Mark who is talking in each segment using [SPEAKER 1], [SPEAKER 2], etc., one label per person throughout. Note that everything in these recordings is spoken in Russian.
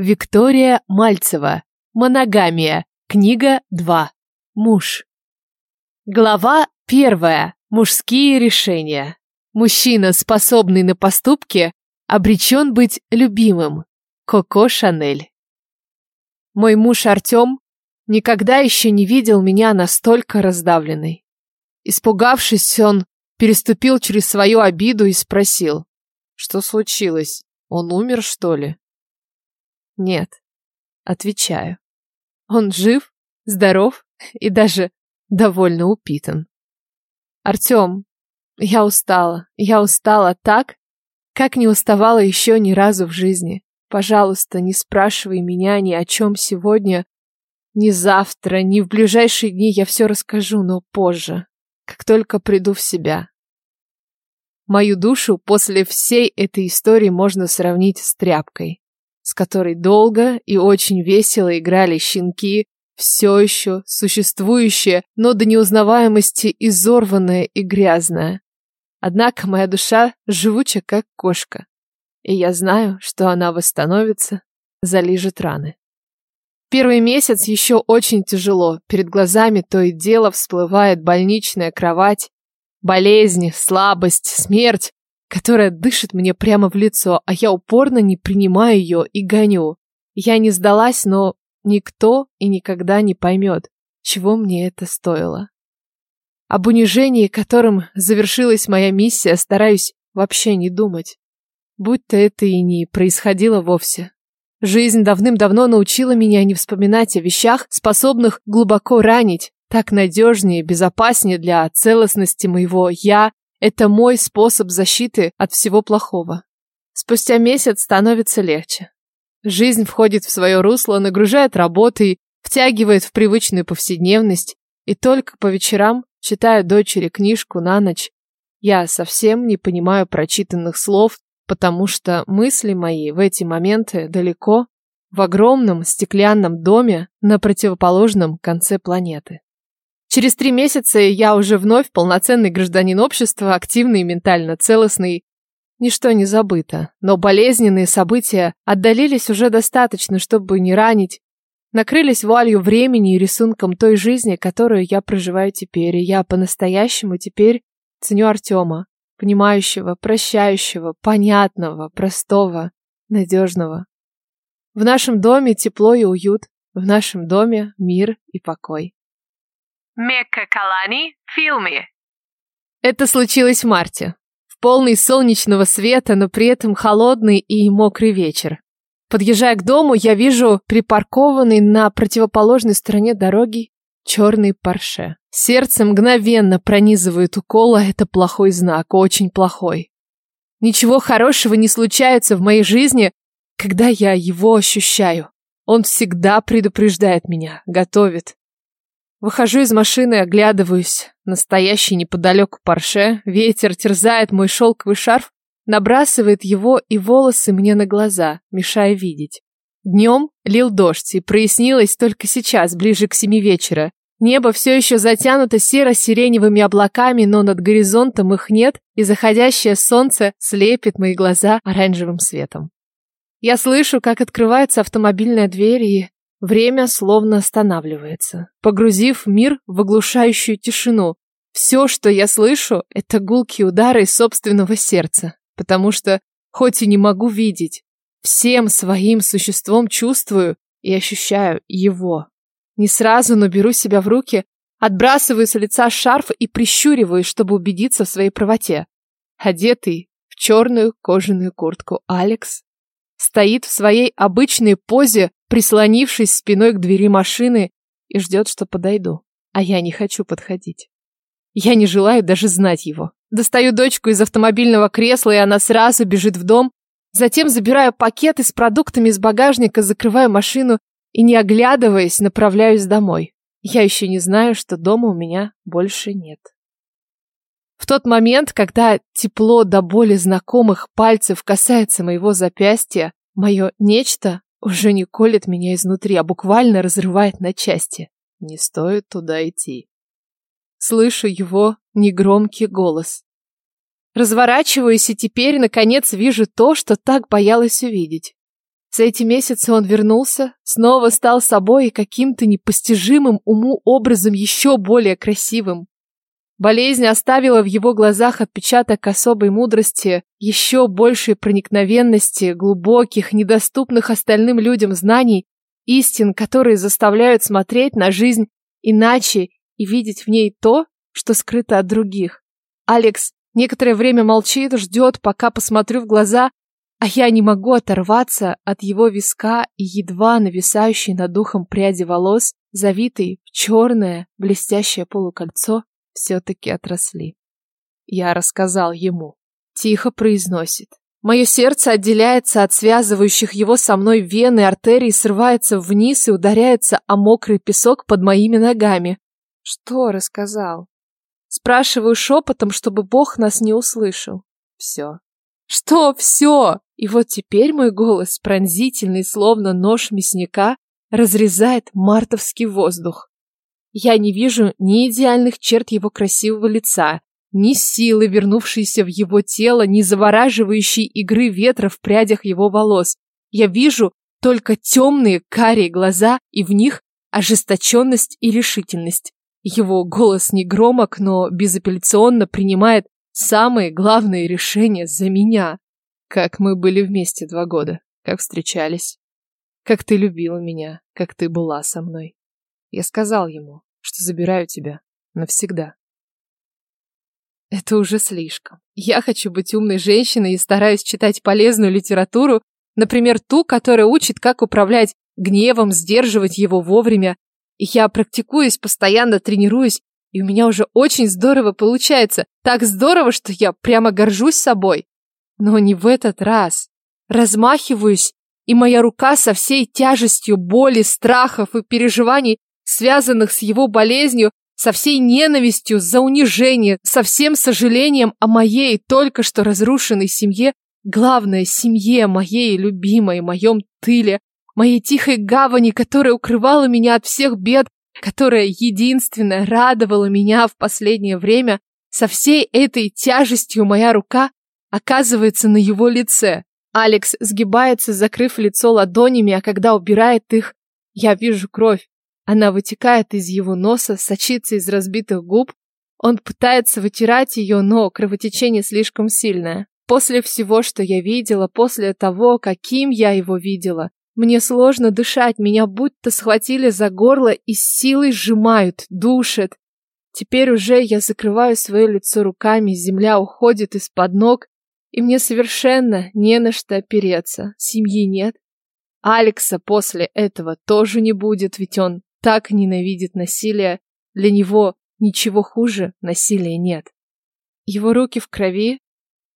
[SPEAKER 1] Виктория Мальцева. Моногамия. Книга 2. Муж. Глава 1. Мужские решения. Мужчина, способный на поступки, обречен быть любимым. Коко Шанель. Мой муж Артем никогда еще не видел меня настолько раздавленной. Испугавшись, он переступил через свою обиду и спросил. Что случилось? Он умер, что ли? Нет. Отвечаю. Он жив, здоров и даже довольно упитан. Артем, я устала. Я устала так, как не уставала еще ни разу в жизни. Пожалуйста, не спрашивай меня ни о чем сегодня, ни завтра, ни в ближайшие дни я все расскажу, но позже, как только приду в себя. Мою душу после всей этой истории можно сравнить с тряпкой, с которой долго и очень весело играли щенки, все еще существующее, но до неузнаваемости изорванное и грязное. Однако моя душа живуча, как кошка, и я знаю, что она восстановится, залижет раны. Первый месяц еще очень тяжело, перед глазами то и дело всплывает больничная кровать, Болезнь, слабость, смерть, которая дышит мне прямо в лицо, а я упорно не принимаю ее и гоню. Я не сдалась, но никто и никогда не поймет, чего мне это стоило. Об унижении, которым завершилась моя миссия, стараюсь вообще не думать. Будь-то это и не происходило вовсе. Жизнь давным-давно научила меня не вспоминать о вещах, способных глубоко ранить, так надежнее, безопаснее для целостности моего «я». Это мой способ защиты от всего плохого. Спустя месяц становится легче. Жизнь входит в свое русло, нагружает работой, втягивает в привычную повседневность, и только по вечерам, читая дочери книжку на ночь, я совсем не понимаю прочитанных слов, потому что мысли мои в эти моменты далеко, в огромном стеклянном доме на противоположном конце планеты. Через три месяца я уже вновь полноценный гражданин общества, активный и ментально целостный. Ничто не забыто, но болезненные события отдалились уже достаточно, чтобы не ранить. Накрылись вуалью времени и рисунком той жизни, которую я проживаю теперь, и я по-настоящему теперь ценю Артема, понимающего, прощающего, понятного, простого, надежного. В нашем доме тепло и уют, в нашем доме мир и покой.
[SPEAKER 2] Мекка Калани в.
[SPEAKER 1] Это случилось в марте. В полный солнечного света, но при этом холодный и мокрый вечер. Подъезжая к дому, я вижу припаркованный на противоположной стороне дороги черный парше. Сердце мгновенно пронизывает укола, это плохой знак, очень плохой. Ничего хорошего не случается в моей жизни, когда я его ощущаю. Он всегда предупреждает меня, готовит. Выхожу из машины, оглядываюсь. Настоящий неподалеку парше. Ветер терзает мой шелковый шарф, набрасывает его и волосы мне на глаза, мешая видеть. Днем лил дождь, и прояснилось только сейчас, ближе к семи вечера. Небо все еще затянуто серо-сиреневыми облаками, но над горизонтом их нет, и заходящее солнце слепит мои глаза оранжевым светом. Я слышу, как открывается автомобильная дверь, и Время словно останавливается, погрузив мир в оглушающую тишину. Все, что я слышу, это гулкие удары собственного сердца, потому что, хоть и не могу видеть, всем своим существом чувствую и ощущаю его. Не сразу, но беру себя в руки, отбрасываю с лица шарф и прищуриваюсь, чтобы убедиться в своей правоте. Одетый в черную кожаную куртку Алекс стоит в своей обычной позе, прислонившись спиной к двери машины и ждет, что подойду. А я не хочу подходить. Я не желаю даже знать его. Достаю дочку из автомобильного кресла, и она сразу бежит в дом. Затем забираю пакеты с продуктами из багажника, закрываю машину и, не оглядываясь, направляюсь домой. Я еще не знаю, что дома у меня больше нет. В тот момент, когда тепло до боли знакомых пальцев касается моего запястья, мое нечто уже не колет меня изнутри, а буквально разрывает на части. Не стоит туда идти. Слышу его негромкий голос. Разворачиваюсь и теперь, наконец, вижу то, что так боялась увидеть. За эти месяцы он вернулся, снова стал собой и каким-то непостижимым уму образом еще более красивым. Болезнь оставила в его глазах отпечаток особой мудрости, еще большей проникновенности, глубоких, недоступных остальным людям знаний, истин, которые заставляют смотреть на жизнь иначе и видеть в ней то, что скрыто от других. Алекс некоторое время молчит, ждет, пока посмотрю в глаза, а я не могу оторваться от его виска и едва нависающей над духом пряди волос, завитой в черное блестящее полукольцо, все-таки отросли. Я рассказал ему. Тихо произносит. Мое сердце отделяется от связывающих его со мной вены, артерии срывается вниз и ударяется о мокрый песок под моими ногами. Что рассказал? Спрашиваю шепотом, чтобы Бог нас не услышал. Все. Что все? И вот теперь мой голос, пронзительный, словно нож мясника, разрезает мартовский воздух. Я не вижу ни идеальных черт его красивого лица, ни силы, вернувшейся в его тело, ни завораживающей игры ветра в прядях его волос. Я вижу только темные карие глаза, и в них ожесточенность и решительность. Его голос не громок, но безапелляционно принимает самые главные решения за меня. Как мы были вместе два года, как встречались. Как ты любила меня, как ты была со мной. Я сказал ему, что забираю тебя навсегда. Это уже слишком. Я хочу быть умной женщиной и стараюсь читать полезную литературу, например, ту, которая учит, как управлять гневом, сдерживать его вовремя. И я практикуюсь, постоянно тренируюсь, и у меня уже очень здорово получается. Так здорово, что я прямо горжусь собой. Но не в этот раз. Размахиваюсь, и моя рука со всей тяжестью боли, страхов и переживаний, связанных с его болезнью, со всей ненавистью за унижение, со всем сожалением о моей только что разрушенной семье, главное, семье моей любимой, моем тыле, моей тихой гавани, которая укрывала меня от всех бед, которая единственная радовала меня в последнее время, со всей этой тяжестью моя рука оказывается на его лице. Алекс сгибается, закрыв лицо ладонями, а когда убирает их, я вижу кровь. Она вытекает из его носа, сочится из разбитых губ. Он пытается вытирать ее, но кровотечение слишком сильное. После всего, что я видела, после того, каким я его видела, мне сложно дышать, меня будто схватили за горло и с силой сжимают, душат. Теперь уже я закрываю свое лицо руками, земля уходит из-под ног, и мне совершенно не на что опереться. Семьи нет. Алекса после этого тоже не будет, ведь он так ненавидит насилие. Для него ничего хуже насилия нет. Его руки в крови.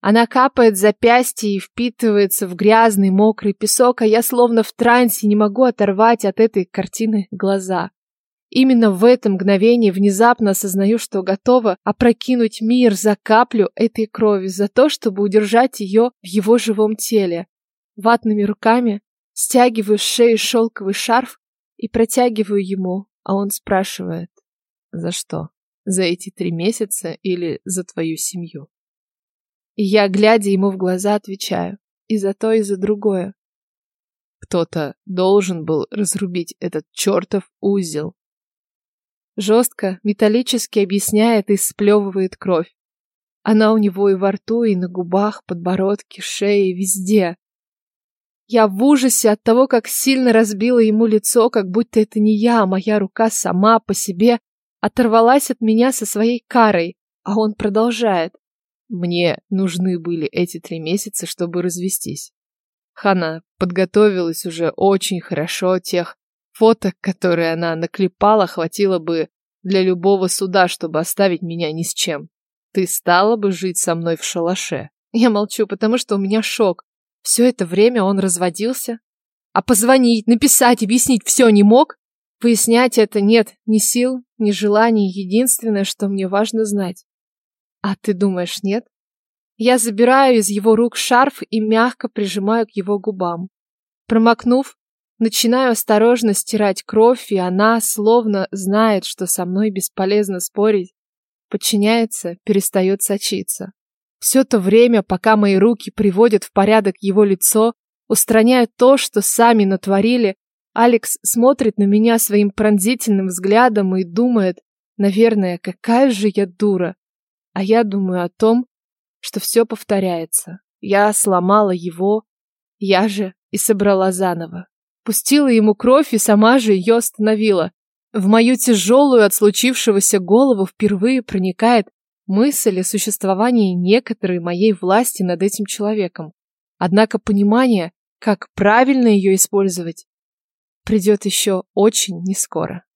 [SPEAKER 1] Она капает запястье и впитывается в грязный мокрый песок, а я словно в трансе не могу оторвать от этой картины глаза. Именно в это мгновение внезапно осознаю, что готова опрокинуть мир за каплю этой крови, за то, чтобы удержать ее в его живом теле. Ватными руками стягиваю с шеи шелковый шарф и протягиваю ему, а он спрашивает, за что? За эти три месяца или за твою семью? И я, глядя ему в глаза, отвечаю, и за то, и за другое. Кто-то должен был разрубить этот чертов узел, Жестко, металлически объясняет и сплевывает кровь. Она у него и во рту, и на губах, подбородке, шее, везде. Я в ужасе от того, как сильно разбила ему лицо, как будто это не я, а моя рука сама по себе оторвалась от меня со своей карой, а он продолжает. Мне нужны были эти три месяца, чтобы развестись. Хана подготовилась уже очень хорошо, тех Фоток, которые она наклепала, хватило бы для любого суда, чтобы оставить меня ни с чем. Ты стала бы жить со мной в шалаше. Я молчу, потому что у меня шок. Все это время он разводился. А позвонить, написать, объяснить все не мог? Пояснять это нет ни сил, ни желаний. Единственное, что мне важно знать. А ты думаешь, нет? Я забираю из его рук шарф и мягко прижимаю к его губам. Промокнув, Начинаю осторожно стирать кровь, и она, словно знает, что со мной бесполезно спорить, подчиняется, перестает сочиться. Все то время, пока мои руки приводят в порядок его лицо, устраняют то, что сами натворили, Алекс смотрит на меня своим пронзительным взглядом и думает, наверное, какая же я дура. А я думаю о том, что все повторяется. Я сломала его, я же и собрала заново. Пустила ему кровь и сама же ее остановила. В мою тяжелую от случившегося голову впервые проникает мысль о существовании некоторой моей власти над этим человеком. Однако понимание, как правильно ее использовать, придет еще очень нескоро.